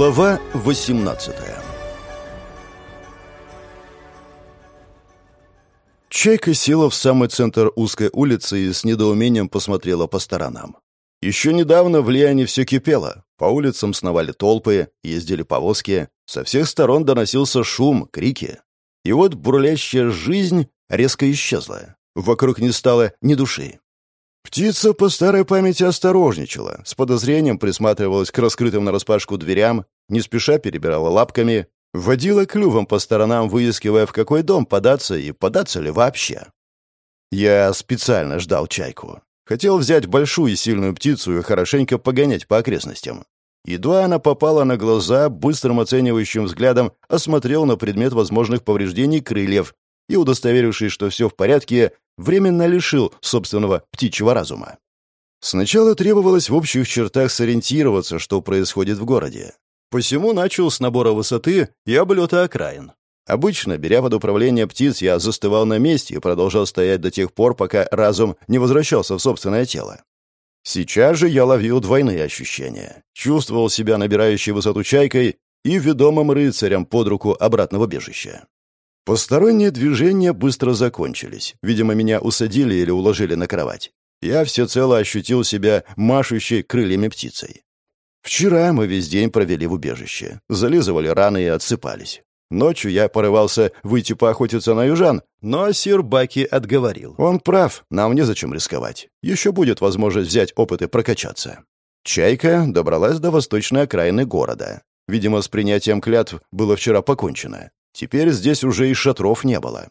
Глава 18 Чайка села в самый центр узкой улицы и с недоумением посмотрела по сторонам. Еще недавно в Лиане все кипело. По улицам сновали толпы, ездили повозки. Со всех сторон доносился шум, крики. И вот бурлящая жизнь резко исчезла. Вокруг не стало ни души. Птица по старой памяти осторожничала, с подозрением присматривалась к раскрытым нараспашку дверям, не спеша перебирала лапками, водила клювом по сторонам, выискивая, в какой дом податься и податься ли вообще. Я специально ждал чайку. Хотел взять большую и сильную птицу и хорошенько погонять по окрестностям. Едва она попала на глаза, быстрым оценивающим взглядом осмотрел на предмет возможных повреждений крыльев и, удостоверившись, что все в порядке, временно лишил собственного птичьего разума. Сначала требовалось в общих чертах сориентироваться, что происходит в городе. Посему начал с набора высоты и облета окраин. Обычно, беря под управление птиц, я застывал на месте и продолжал стоять до тех пор, пока разум не возвращался в собственное тело. Сейчас же я ловил двойные ощущения. Чувствовал себя набирающей высоту чайкой и ведомым рыцарем под руку обратного бежища. Посторонние движения быстро закончились. Видимо, меня усадили или уложили на кровать. Я всецело ощутил себя машущей крыльями птицей. Вчера мы весь день провели в убежище. Зализывали раны и отсыпались. Ночью я порывался выйти поохотиться на южан, но сир Баки отговорил. Он прав, нам незачем рисковать. Еще будет возможность взять опыт и прокачаться. Чайка добралась до восточной окраины города. Видимо, с принятием клятв было вчера покончено. Теперь здесь уже и шатров не было.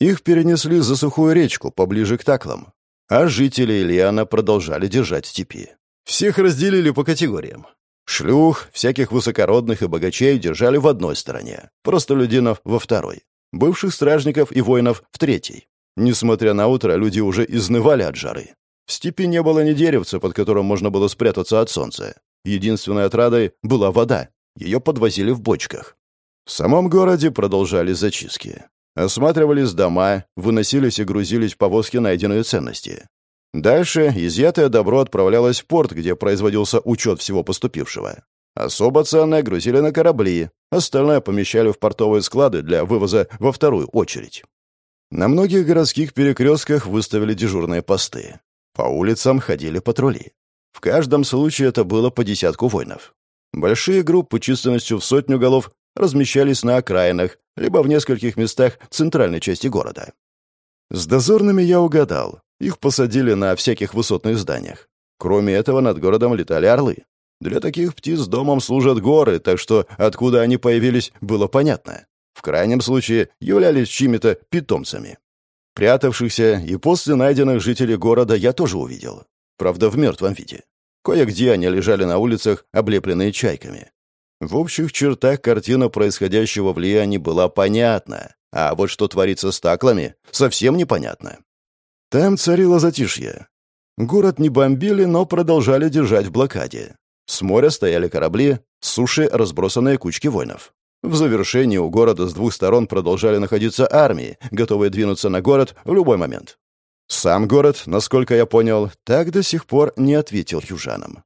Их перенесли за сухую речку, поближе к таклам. А жители Ильяна продолжали держать степи. Всех разделили по категориям. Шлюх, всяких высокородных и богачей держали в одной стороне, простолюдинов — во второй, бывших стражников и воинов — в третьей. Несмотря на утро, люди уже изнывали от жары. В степи не было ни деревца, под которым можно было спрятаться от солнца. Единственной отрадой была вода. Ее подвозили в бочках. В самом городе продолжали зачистки. Осматривались дома, выносились и грузились в повозки найденные ценности. Дальше изъятое добро отправлялось в порт, где производился учет всего поступившего. Особо ценное грузили на корабли, остальное помещали в портовые склады для вывоза во вторую очередь. На многих городских перекрестках выставили дежурные посты. По улицам ходили патрули. В каждом случае это было по десятку воинов. Большие группы численностью в сотню голов размещались на окраинах, либо в нескольких местах центральной части города. С дозорными я угадал. Их посадили на всяких высотных зданиях. Кроме этого, над городом летали орлы. Для таких птиц домом служат горы, так что откуда они появились, было понятно. В крайнем случае, являлись чьими-то питомцами. Прятавшихся и после найденных жителей города я тоже увидел. Правда, в мертвом виде. Кое-где они лежали на улицах, облепленные чайками. В общих чертах картина происходящего в Лиане была понятна, а вот что творится с таклами, совсем непонятно. Там царило затишье. Город не бомбили, но продолжали держать в блокаде. С моря стояли корабли, с суши разбросанные кучки воинов. В завершении у города с двух сторон продолжали находиться армии, готовые двинуться на город в любой момент. Сам город, насколько я понял, так до сих пор не ответил южанам.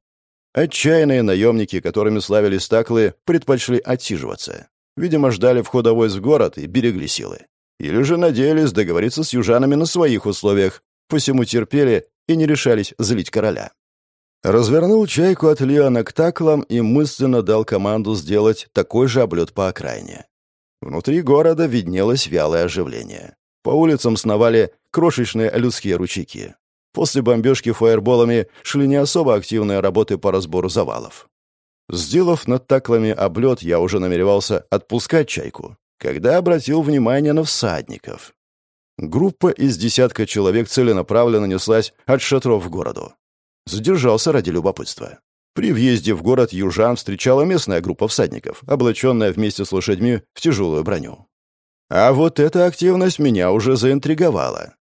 Отчаянные наемники, которыми славились таклы, предпочли отсиживаться. Видимо, ждали входа войск в город и берегли силы. Или же надеялись договориться с южанами на своих условиях, посему терпели и не решались злить короля. Развернул чайку от Леона к таклам и мысленно дал команду сделать такой же облет по окраине. Внутри города виднелось вялое оживление. По улицам сновали крошечные людские ручейки. После бомбежки фаерболами шли не особо активные работы по разбору завалов. Сделав над таклами облет, я уже намеревался отпускать чайку, когда обратил внимание на всадников. Группа из десятка человек целенаправленно неслась от шатров в городу. Задержался ради любопытства. При въезде в город южан встречала местная группа всадников, облаченная вместе с лошадьми в тяжелую броню. А вот эта активность меня уже заинтриговала.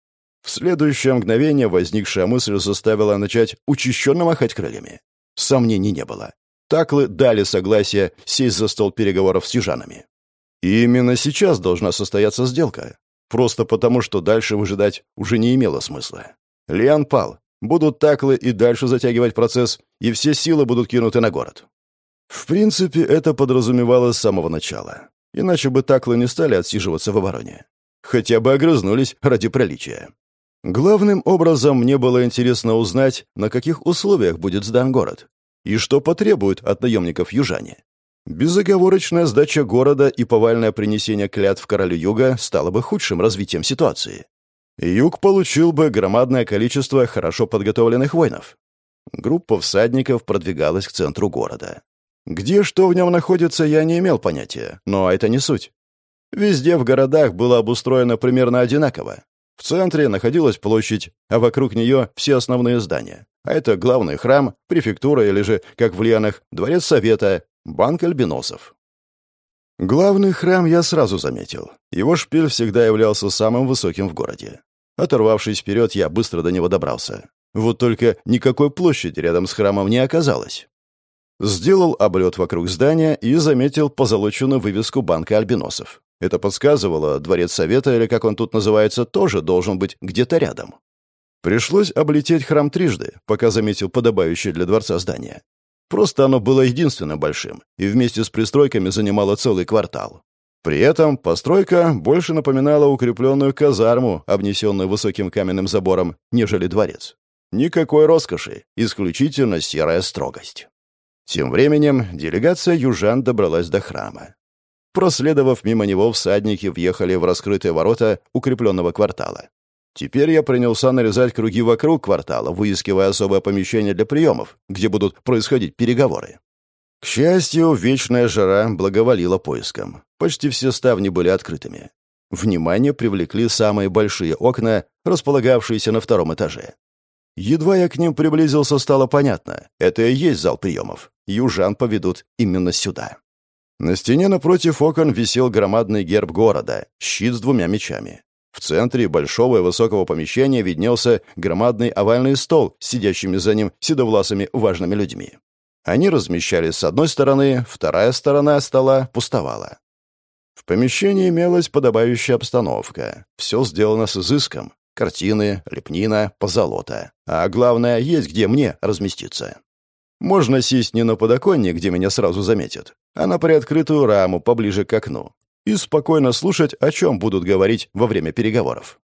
Следующее мгновение возникшая мысль заставила начать учащенно махать крыльями. Сомнений не было. Таклы дали согласие сесть за стол переговоров с южанами. И именно сейчас должна состояться сделка. Просто потому, что дальше выжидать уже не имело смысла. Лиан пал. Будут таклы и дальше затягивать процесс, и все силы будут кинуты на город. В принципе, это подразумевалось с самого начала. Иначе бы таклы не стали отсиживаться в обороне. Хотя бы огрызнулись ради приличия. Главным образом мне было интересно узнать, на каких условиях будет сдан город и что потребуют от наемников южане. Безоговорочная сдача города и повальное принесение клятв королю Юга стало бы худшим развитием ситуации. Юг получил бы громадное количество хорошо подготовленных воинов. Группа всадников продвигалась к центру города. Где что в нем находится, я не имел понятия, но это не суть. Везде в городах было обустроено примерно одинаково. В центре находилась площадь, а вокруг нее все основные здания. А это главный храм, префектура или же, как в Лианах, дворец совета, банк альбиносов. Главный храм я сразу заметил. Его шпиль всегда являлся самым высоким в городе. Оторвавшись вперед, я быстро до него добрался. Вот только никакой площади рядом с храмом не оказалось. Сделал облет вокруг здания и заметил позолоченную вывеску банка альбиносов. Это подсказывало, дворец совета, или как он тут называется, тоже должен быть где-то рядом. Пришлось облететь храм трижды, пока заметил подобающее для дворца здание. Просто оно было единственным большим, и вместе с пристройками занимало целый квартал. При этом постройка больше напоминала укрепленную казарму, обнесенную высоким каменным забором, нежели дворец. Никакой роскоши, исключительно серая строгость. Тем временем делегация южан добралась до храма. Проследовав мимо него, всадники въехали в раскрытые ворота укрепленного квартала. Теперь я принялся нарезать круги вокруг квартала, выискивая особое помещение для приемов, где будут происходить переговоры. К счастью, вечная жара благоволила поискам. Почти все ставни были открытыми. Внимание привлекли самые большие окна, располагавшиеся на втором этаже. Едва я к ним приблизился, стало понятно. Это и есть зал приемов. Южан поведут именно сюда. На стене напротив окон висел громадный герб города, щит с двумя мечами. В центре большого и высокого помещения виднелся громадный овальный стол с сидящими за ним седовласыми важными людьми. Они размещались с одной стороны, вторая сторона стола пустовала. В помещении имелась подобающая обстановка. Все сделано с изыском. Картины, лепнина, позолота. А главное, есть где мне разместиться. Можно сесть не на подоконник, где меня сразу заметят, а на приоткрытую раму поближе к окну и спокойно слушать, о чем будут говорить во время переговоров.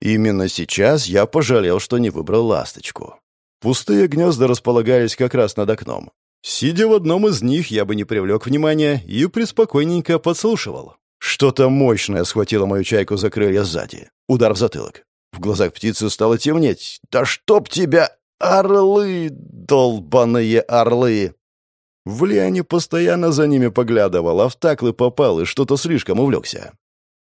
Именно сейчас я пожалел, что не выбрал ласточку. Пустые гнезда располагались как раз над окном. Сидя в одном из них, я бы не привлек внимания и приспокойненько подслушивал. Что-то мощное схватило мою чайку за крылья сзади. Удар в затылок. В глазах птицы стало темнеть. «Да чтоб тебя! Орлы! Долбаные орлы!» В Лиане постоянно за ними поглядывал, а в таклы попал и что-то слишком увлекся.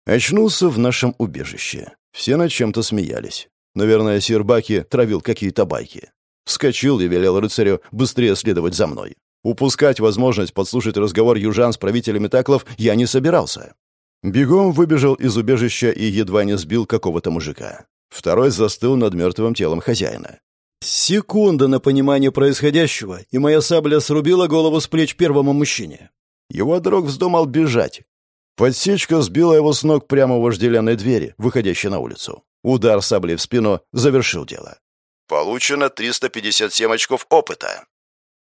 Очнулся в нашем убежище. Все над чем-то смеялись. Наверное, Сербаки травил какие-то байки. Вскочил и велел рыцарю быстрее следовать за мной. Упускать возможность подслушать разговор южан с правителями таклов я не собирался. Бегом выбежал из убежища и едва не сбил какого-то мужика. Второй застыл над мертвым телом хозяина. Секунда на понимание происходящего, и моя сабля срубила голову с плеч первому мужчине. Его друг вздумал бежать. Подсечка сбила его с ног прямо у вожделенной двери, выходящей на улицу. Удар саблей в спину завершил дело. Получено 357 очков опыта.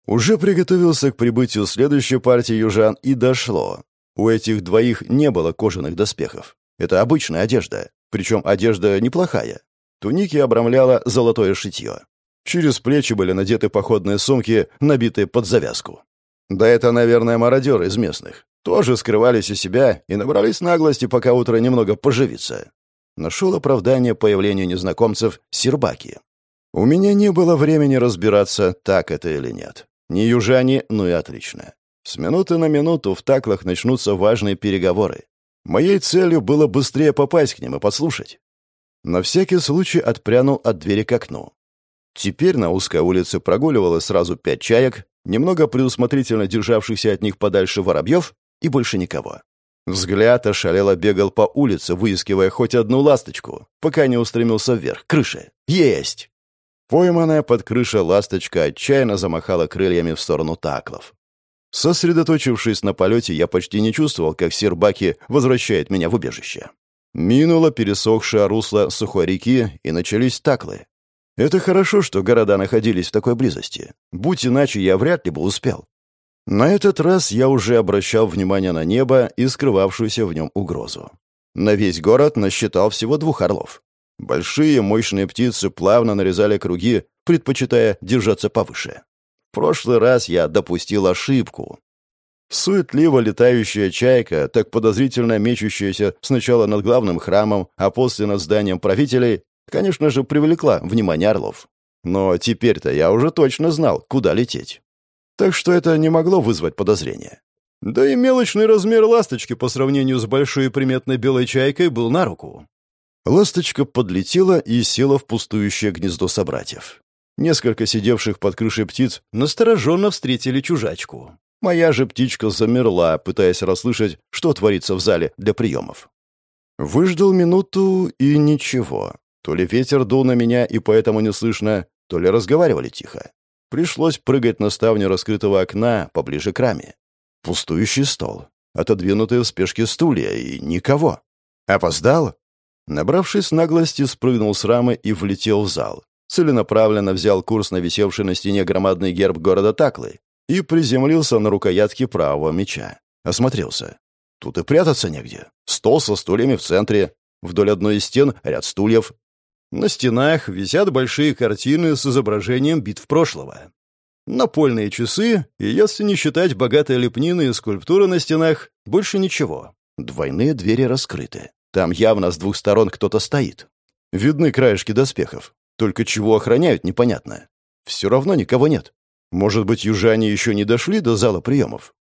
Уже приготовился к прибытию следующей партии южан, и дошло. У этих двоих не было кожаных доспехов. Это обычная одежда, причем одежда неплохая. Туники обрамляла золотое шитье. Через плечи были надеты походные сумки, набитые под завязку. Да это, наверное, мародеры из местных. Тоже скрывались у себя и набрались наглости, пока утро немного поживится. Нашел оправдание появлению незнакомцев Сербаки. У меня не было времени разбираться, так это или нет. Не южане, ну и отлично. С минуты на минуту в таклах начнутся важные переговоры. Моей целью было быстрее попасть к ним и подслушать. На всякий случай отпрянул от двери к окну. Теперь на узкой улице прогуливалось сразу пять чаек, немного предусмотрительно державшихся от них подальше воробьев, и больше никого. Взгляд ошалело бегал по улице, выискивая хоть одну ласточку, пока не устремился вверх, к крыше. Есть! Пойманная под крышей ласточка отчаянно замахала крыльями в сторону таклов. Сосредоточившись на полете, я почти не чувствовал, как Сербаки возвращает меня в убежище. Минуло пересохшее русло сухой реки, и начались таклы. Это хорошо, что города находились в такой близости. Будь иначе, я вряд ли бы успел. На этот раз я уже обращал внимание на небо и скрывавшуюся в нем угрозу. На весь город насчитал всего двух орлов. Большие, мощные птицы плавно нарезали круги, предпочитая держаться повыше. В прошлый раз я допустил ошибку. Суетливо летающая чайка, так подозрительно мечущаяся сначала над главным храмом, а после над зданием правителей, конечно же, привлекла внимание орлов. Но теперь-то я уже точно знал, куда лететь. Так что это не могло вызвать подозрения. Да и мелочный размер ласточки по сравнению с большой и приметной белой чайкой был на руку. Ласточка подлетела и села в пустующее гнездо собратьев. Несколько сидевших под крышей птиц настороженно встретили чужачку. Моя же птичка замерла, пытаясь расслышать, что творится в зале для приемов. Выждал минуту и ничего. То ли ветер дул на меня, и поэтому не слышно, то ли разговаривали тихо. Пришлось прыгать на ставню раскрытого окна поближе к раме. Пустующий стол. Отодвинутые в спешке стулья и никого. Опоздал? Набравшись наглости, спрыгнул с рамы и влетел в зал. Целенаправленно взял курс на висевший на стене громадный герб города Таклы и приземлился на рукоятке правого меча. Осмотрелся. Тут и прятаться негде. Стол со стульями в центре. Вдоль одной из стен ряд стульев. На стенах висят большие картины с изображением битв прошлого. Напольные часы, и если не считать богатой лепнины и скульптуры на стенах, больше ничего. Двойные двери раскрыты. Там явно с двух сторон кто-то стоит. Видны краешки доспехов. Только чего охраняют, непонятно. Все равно никого нет. Может быть, южане еще не дошли до зала приемов?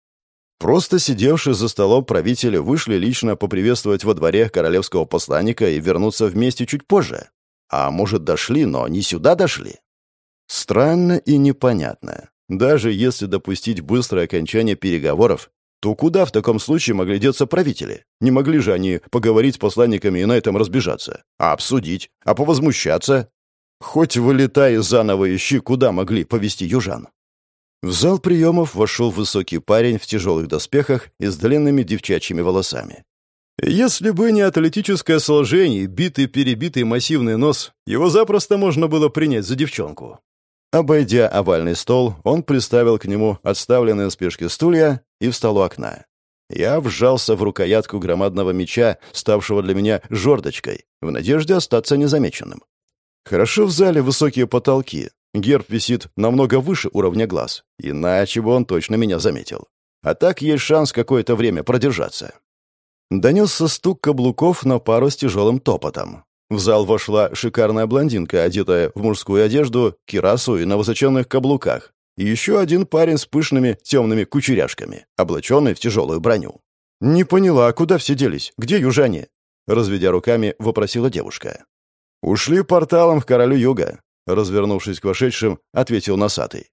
Просто сидевшие за столом правители вышли лично поприветствовать во дворе королевского посланника и вернуться вместе чуть позже. А может, дошли, но не сюда дошли? Странно и непонятно. Даже если допустить быстрое окончание переговоров, то куда в таком случае могли деться правители? Не могли же они поговорить с посланниками и на этом разбежаться? А обсудить? А повозмущаться? Хоть вылетай заново ищи, куда могли повести южан. В зал приемов вошел высокий парень в тяжелых доспехах и с длинными девчачьими волосами. Если бы не атлетическое сложение, битый-перебитый массивный нос, его запросто можно было принять за девчонку. Обойдя овальный стол, он приставил к нему отставленные спешке стулья и встал у окна. Я вжался в рукоятку громадного меча, ставшего для меня жердочкой, в надежде остаться незамеченным. Хорошо в зале высокие потолки. Герб висит намного выше уровня глаз, иначе бы он точно меня заметил. А так есть шанс какое-то время продержаться. Донесся стук каблуков на пару с тяжелым топотом. В зал вошла шикарная блондинка, одетая в мужскую одежду, кирасу и на высоченных каблуках. И еще один парень с пышными темными кучеряшками, облаченный в тяжелую броню. «Не поняла, куда все делись? Где южане?» Разведя руками, вопросила девушка. «Ушли порталом в Королю Юга», — развернувшись к вошедшим, ответил носатый.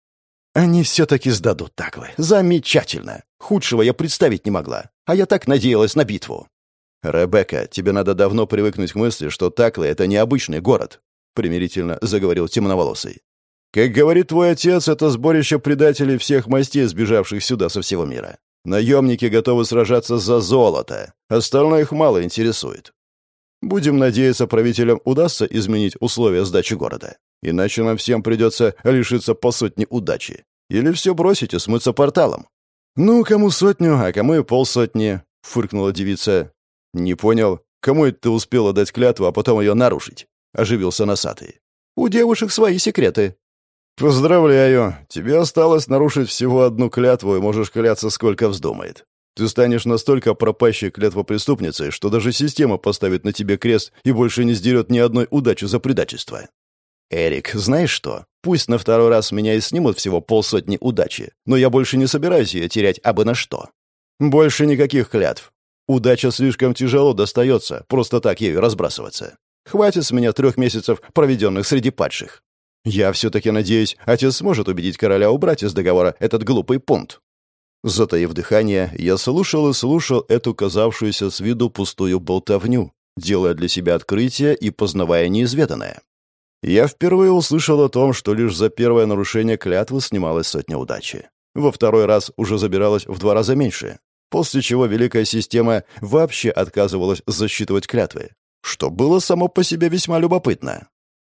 «Они все-таки сдадут таклы. Замечательно! Худшего я представить не могла. А я так надеялась на битву». «Ребекка, тебе надо давно привыкнуть к мысли, что Таклы — это необычный город», — примирительно заговорил темноволосый. «Как говорит твой отец, это сборище предателей всех мастей, сбежавших сюда со всего мира. Наемники готовы сражаться за золото. Остальное их мало интересует. Будем надеяться, правителям удастся изменить условия сдачи города. Иначе нам всем придется лишиться по сотне удачи. Или все бросить и смыться порталом. «Ну, кому сотню, а кому и полсотни», — фыркнула девица. «Не понял, кому это ты успела дать клятву, а потом ее нарушить?» — оживился носатый. «У девушек свои секреты». «Поздравляю. Тебе осталось нарушить всего одну клятву, и можешь кляться, сколько вздумает. Ты станешь настолько пропащей клятвопреступницей, что даже система поставит на тебе крест и больше не сдерет ни одной удачи за предательство. Эрик, знаешь что? Пусть на второй раз меня и снимут всего полсотни удачи, но я больше не собираюсь ее терять абы на что. Больше никаких клятв. Удача слишком тяжело достается, просто так ею разбрасываться. Хватит с меня трех месяцев, проведенных среди падших. Я все-таки надеюсь, отец сможет убедить короля убрать из договора этот глупый пункт. Затаив дыхание, я слушал и слушал эту казавшуюся с виду пустую болтовню, делая для себя открытие и познавая неизведанное. Я впервые услышал о том, что лишь за первое нарушение клятвы снималась сотня удачи. Во второй раз уже забиралась в два раза меньше, после чего Великая Система вообще отказывалась засчитывать клятвы, что было само по себе весьма любопытно.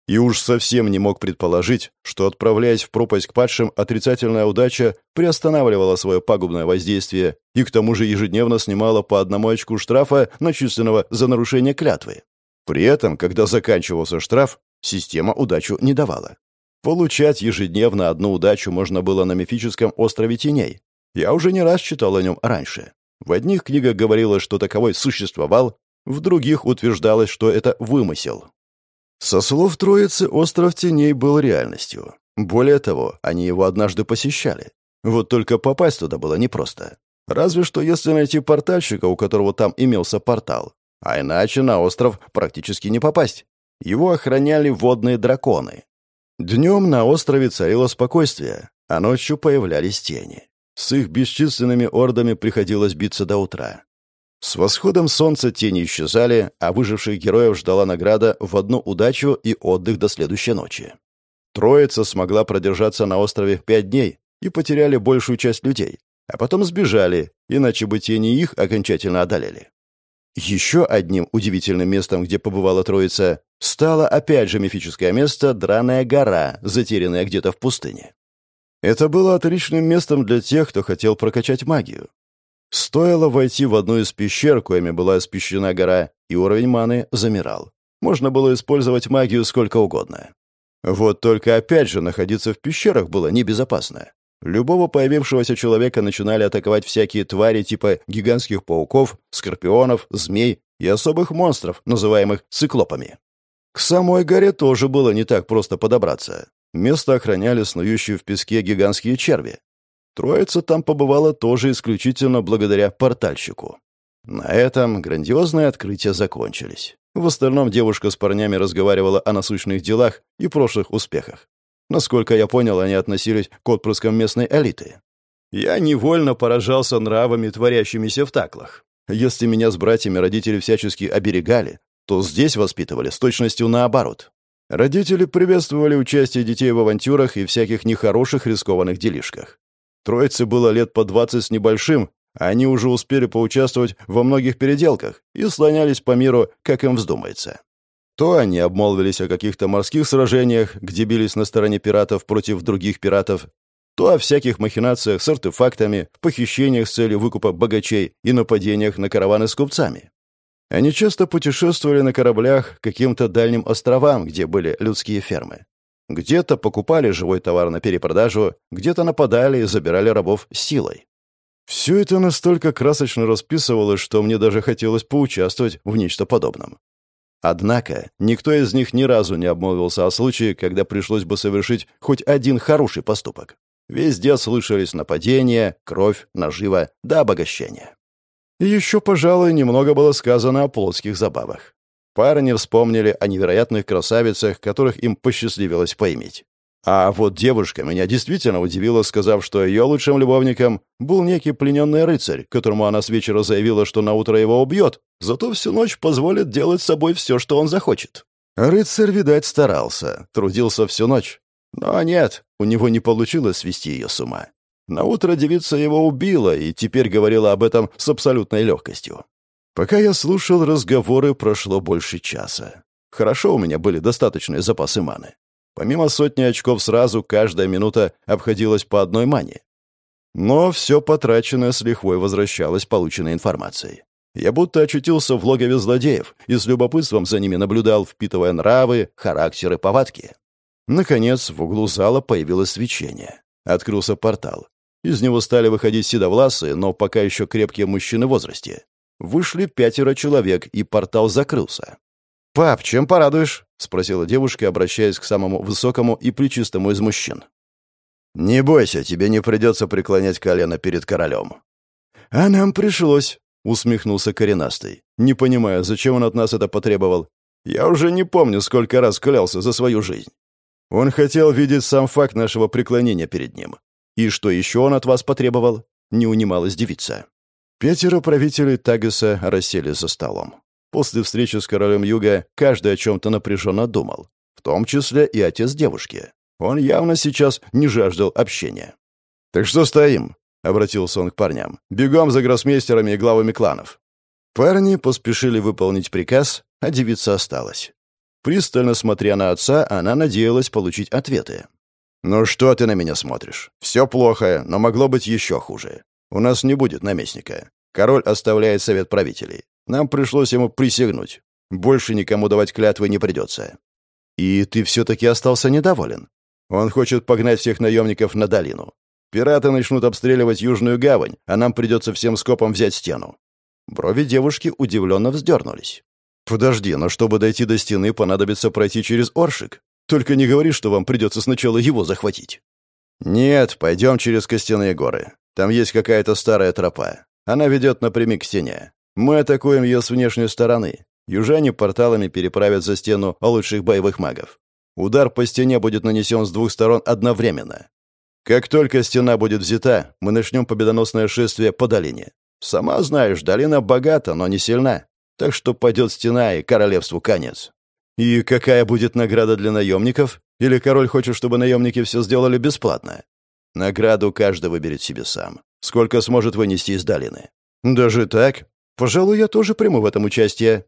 И уж совсем не мог предположить, что, отправляясь в пропасть к падшим, отрицательная удача приостанавливала свое пагубное воздействие и к тому же ежедневно снимала по одному очку штрафа, начисленного за нарушение клятвы. При этом, когда заканчивался штраф, система удачу не давала. Получать ежедневно одну удачу можно было на мифическом острове Теней. Я уже не раз читал о нем раньше. В одних книгах говорилось, что таковой существовал, в других утверждалось, что это вымысел. Со слов Троицы, остров Теней был реальностью. Более того, они его однажды посещали. Вот только попасть туда было непросто. Разве что если найти портальщика, у которого там имелся портал. А иначе на остров практически не попасть. Его охраняли водные драконы. Днем на острове царило спокойствие, а ночью появлялись тени. С их бесчисленными ордами приходилось биться до утра. С восходом солнца тени исчезали, а выживших героев ждала награда в одну удачу и отдых до следующей ночи. Троица смогла продержаться на острове пять дней и потеряли большую часть людей, а потом сбежали, иначе бы тени их окончательно одолели. Еще одним удивительным местом, где побывала Троица, стало опять же мифическое место Драная гора, затерянная где-то в пустыне. Это было отличным местом для тех, кто хотел прокачать магию. Стоило войти в одну из пещер, коими была испещрена гора, и уровень маны замирал. Можно было использовать магию сколько угодно. Вот только опять же находиться в пещерах было небезопасно. Любого появившегося человека начинали атаковать всякие твари типа гигантских пауков, скорпионов, змей и особых монстров, называемых циклопами. К самой горе тоже было не так просто подобраться. Место охраняли снующие в песке гигантские черви. Троица там побывала тоже исключительно благодаря портальщику. На этом грандиозные открытия закончились. В остальном девушка с парнями разговаривала о насущных делах и прошлых успехах. Насколько я понял, они относились к отпрыскам местной элиты. Я невольно поражался нравами, творящимися в таклах. Если меня с братьями родители всячески оберегали, то здесь воспитывали с точностью наоборот. Родители приветствовали участие детей в авантюрах и всяких нехороших рискованных делишках. Троице было лет по двадцать с небольшим, а они уже успели поучаствовать во многих переделках и слонялись по миру, как им вздумается. То они обмолвились о каких-то морских сражениях, где бились на стороне пиратов против других пиратов, то о всяких махинациях с артефактами, похищениях с целью выкупа богачей и нападениях на караваны с купцами. Они часто путешествовали на кораблях к каким-то дальним островам, где были людские фермы. Где-то покупали живой товар на перепродажу, где-то нападали и забирали рабов силой. Все это настолько красочно расписывалось, что мне даже хотелось поучаствовать в нечто подобном. Однако никто из них ни разу не обмолвился о случае, когда пришлось бы совершить хоть один хороший поступок. Везде слышались нападения, кровь, нажива да обогащения. И еще, пожалуй, немного было сказано о плотских забавах. Парни вспомнили о невероятных красавицах, которых им посчастливилось поиметь. А вот девушка меня действительно удивила, сказав, что ее лучшим любовником был некий плененный рыцарь, которому она с вечера заявила, что на утро его убьет, зато всю ночь позволит делать с собой все, что он захочет. Рыцарь, видать, старался, трудился всю ночь. Но нет, у него не получилось свести ее с ума. На утро девица его убила и теперь говорила об этом с абсолютной легкостью. Пока я слушал разговоры, прошло больше часа. Хорошо у меня были достаточные запасы маны. Помимо сотни очков сразу, каждая минута обходилась по одной мане. Но все потраченное с лихвой возвращалось полученной информацией. Я будто очутился в логове злодеев и с любопытством за ними наблюдал, впитывая нравы, характеры, повадки. Наконец, в углу зала появилось свечение. Открылся портал. Из него стали выходить седовласые, но пока еще крепкие мужчины в возрасте. Вышли пятеро человек, и портал закрылся. «Пап, чем порадуешь?» — спросила девушка, обращаясь к самому высокому и плечистому из мужчин. «Не бойся, тебе не придется преклонять колено перед королем». «А нам пришлось», усмехнулся коренастый, не понимая, зачем он от нас это потребовал. Я уже не помню, сколько раз клялся за свою жизнь. Он хотел видеть сам факт нашего преклонения перед ним. И что еще он от вас потребовал? Не унималась девица. Пятеро правителей Тагеса рассели за столом. После встречи с королем Юга каждый о чем-то напряженно думал, в том числе и отец девушки. Он явно сейчас не жаждал общения. «Так что стоим?» обратился он к парням. «Бегом за гроссмейстерами и главами кланов». Парни поспешили выполнить приказ, а девица осталась. Пристально смотря на отца, она надеялась получить ответы. «Ну что ты на меня смотришь? Все плохо, но могло быть еще хуже. У нас не будет наместника. Король оставляет совет правителей. Нам пришлось ему присягнуть. Больше никому давать клятвы не придется. И ты все-таки остался недоволен. Он хочет погнать всех наемников на долину. Пираты начнут обстреливать Южную гавань, а нам придется всем скопом взять стену. Брови девушки удивленно вздернулись. «Подожди, но чтобы дойти до стены, понадобится пройти через Оршик. Только не говори, что вам придется сначала его захватить». «Нет, пойдем через Костяные горы. Там есть какая-то старая тропа. Она ведет напрямик к стене. Мы атакуем ее с внешней стороны. Южане порталами переправят за стену лучших боевых магов. Удар по стене будет нанесен с двух сторон одновременно. Как только стена будет взята, мы начнем победоносное шествие по долине. Сама знаешь, долина богата, но не сильна. Так что пойдет стена, и королевству конец. И какая будет награда для наемников? Или король хочет, чтобы наемники все сделали бесплатно? Награду каждый выберет себе сам. Сколько сможет вынести из долины. Даже так? Пожалуй, я тоже приму в этом участие.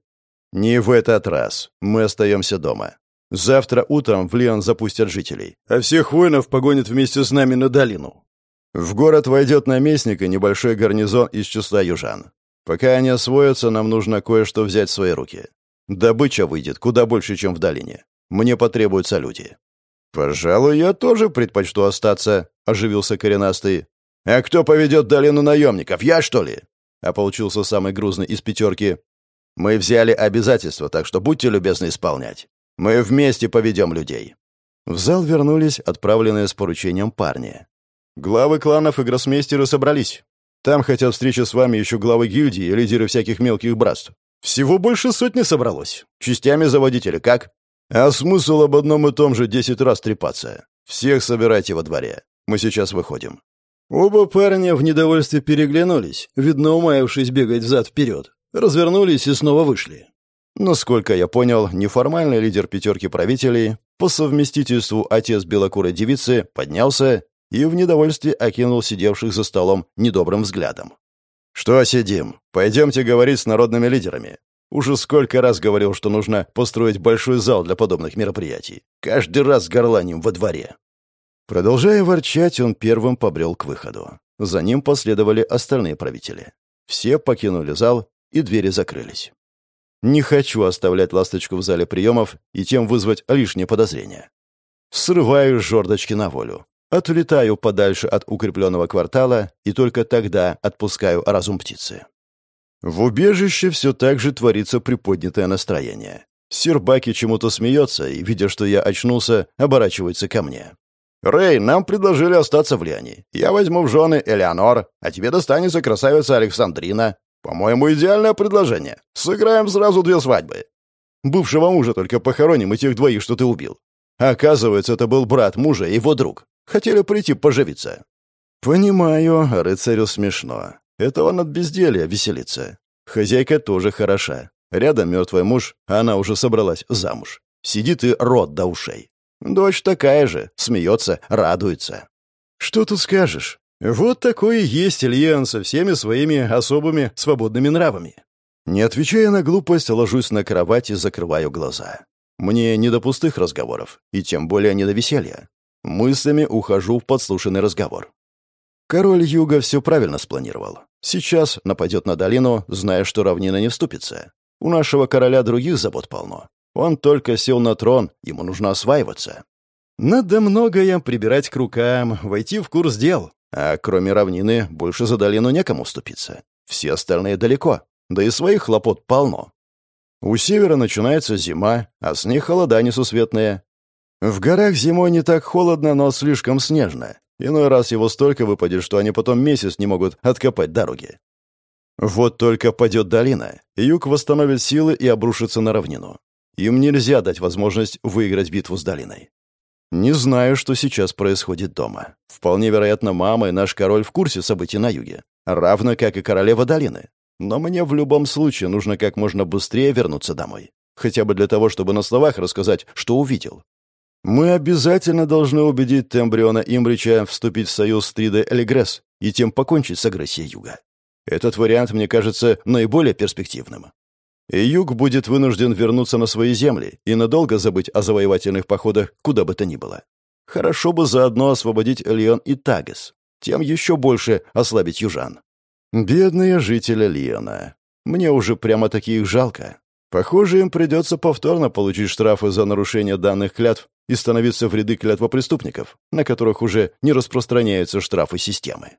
«Не в этот раз. Мы остаемся дома. Завтра утром в Лион запустят жителей, а всех воинов погонят вместе с нами на долину. В город войдет наместник и небольшой гарнизон из числа южан. Пока они освоятся, нам нужно кое-что взять в свои руки. Добыча выйдет куда больше, чем в долине. Мне потребуются люди». «Пожалуй, я тоже предпочту остаться», — оживился коренастый. «А кто поведет долину наемников? Я, что ли?» А получился самый грузный из пятерки. Мы взяли обязательства, так что будьте любезны исполнять. Мы вместе поведем людей». В зал вернулись отправленные с поручением парни. «Главы кланов и гроссмейстеры собрались. Там хотят встречи с вами еще главы гильдии и лидеры всяких мелких братств. Всего больше сотни собралось. Частями заводители, как? А смысл об одном и том же десять раз трепаться. Всех собирайте во дворе. Мы сейчас выходим». Оба парня в недовольстве переглянулись, видно, умаявшись бегать взад-вперед развернулись и снова вышли. Насколько я понял, неформальный лидер пятерки правителей, по совместительству отец белокурой девицы, поднялся и в недовольстве окинул сидевших за столом недобрым взглядом. «Что сидим? Пойдемте говорить с народными лидерами. Уже сколько раз говорил, что нужно построить большой зал для подобных мероприятий. Каждый раз горланим во дворе». Продолжая ворчать, он первым побрел к выходу. За ним последовали остальные правители. Все покинули зал и двери закрылись. Не хочу оставлять ласточку в зале приемов и тем вызвать лишнее подозрение. Срываю жердочки на волю. Отлетаю подальше от укрепленного квартала и только тогда отпускаю разум птицы. В убежище все так же творится приподнятое настроение. Сербаки чему-то смеется и, видя, что я очнулся, оборачивается ко мне. «Рэй, нам предложили остаться в Лиане. Я возьму в жены Элеонор, а тебе достанется красавица Александрина. По-моему, идеальное предложение. Сыграем сразу две свадьбы. Бывшего мужа только похороним и тех двоих, что ты убил. Оказывается, это был брат мужа и его друг. Хотели прийти поживиться. Понимаю, рыцарю смешно. Это он от безделья веселится. Хозяйка тоже хороша. Рядом мертвый муж, а она уже собралась замуж. Сидит и рот до ушей. Дочь такая же, смеется, радуется. Что тут скажешь? Вот такой и есть Ильян со всеми своими особыми свободными нравами. Не отвечая на глупость, ложусь на кровать и закрываю глаза. Мне не до пустых разговоров, и тем более не до веселья. Мыслями ухожу в подслушанный разговор. Король Юга все правильно спланировал. Сейчас нападет на долину, зная, что равнина не вступится. У нашего короля других забот полно. Он только сел на трон, ему нужно осваиваться. Надо многое прибирать к рукам, войти в курс дел. А кроме равнины, больше за долину некому вступиться. Все остальные далеко, да и своих хлопот полно. У севера начинается зима, а с ней холода несусветные. В горах зимой не так холодно, но слишком снежно. Иной раз его столько выпадет, что они потом месяц не могут откопать дороги. Вот только падет долина, юг восстановит силы и обрушится на равнину. Им нельзя дать возможность выиграть битву с долиной. Не знаю, что сейчас происходит дома. Вполне вероятно, мама и наш король в курсе событий на юге, равно как и королева долины. Но мне в любом случае нужно как можно быстрее вернуться домой. Хотя бы для того, чтобы на словах рассказать, что увидел. Мы обязательно должны убедить Тембриона Имбрича вступить в союз с Триде Элигресс и тем покончить с агрессией юга. Этот вариант мне кажется наиболее перспективным. И юг будет вынужден вернуться на свои земли и надолго забыть о завоевательных походах куда бы то ни было. Хорошо бы заодно освободить Лион и Тагес, тем еще больше ослабить южан. Бедные жители Лиона. Мне уже прямо таких жалко. Похоже, им придется повторно получить штрафы за нарушение данных клятв и становиться в ряды клятвопреступников, на которых уже не распространяются штрафы системы.